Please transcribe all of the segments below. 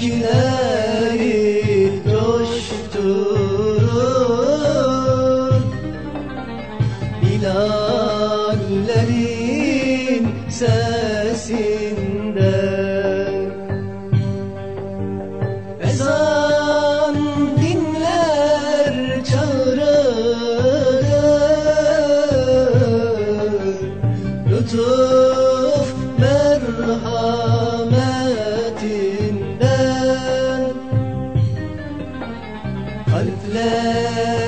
Yürekleri ألف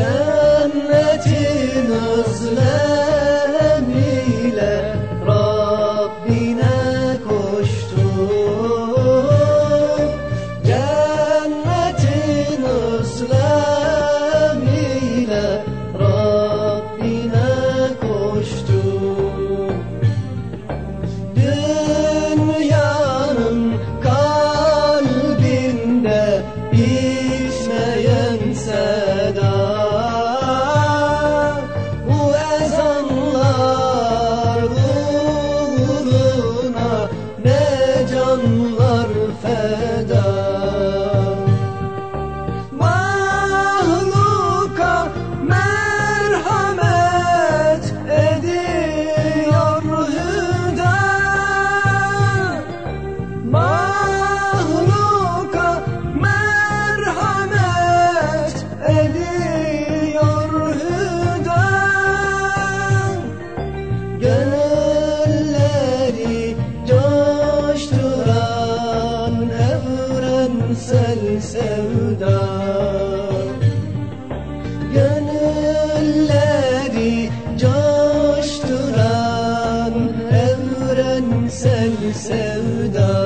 Yeah. Sevda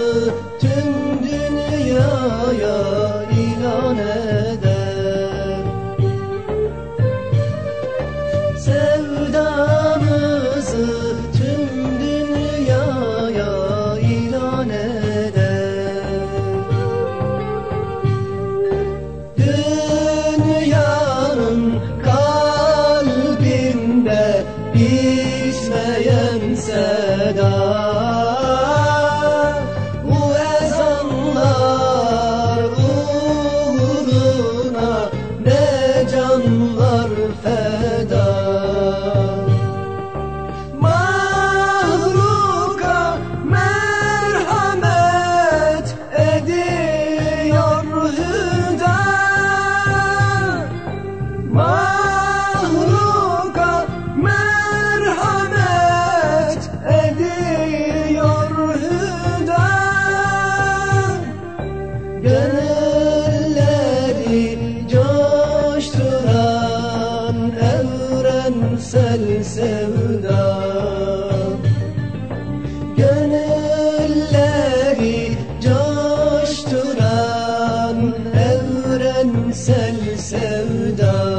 Sevdamızı tüm dünyaya ilan eder Gönülleri coşturan evrensel sevda. Gönülleri coşturan evrensel sevda.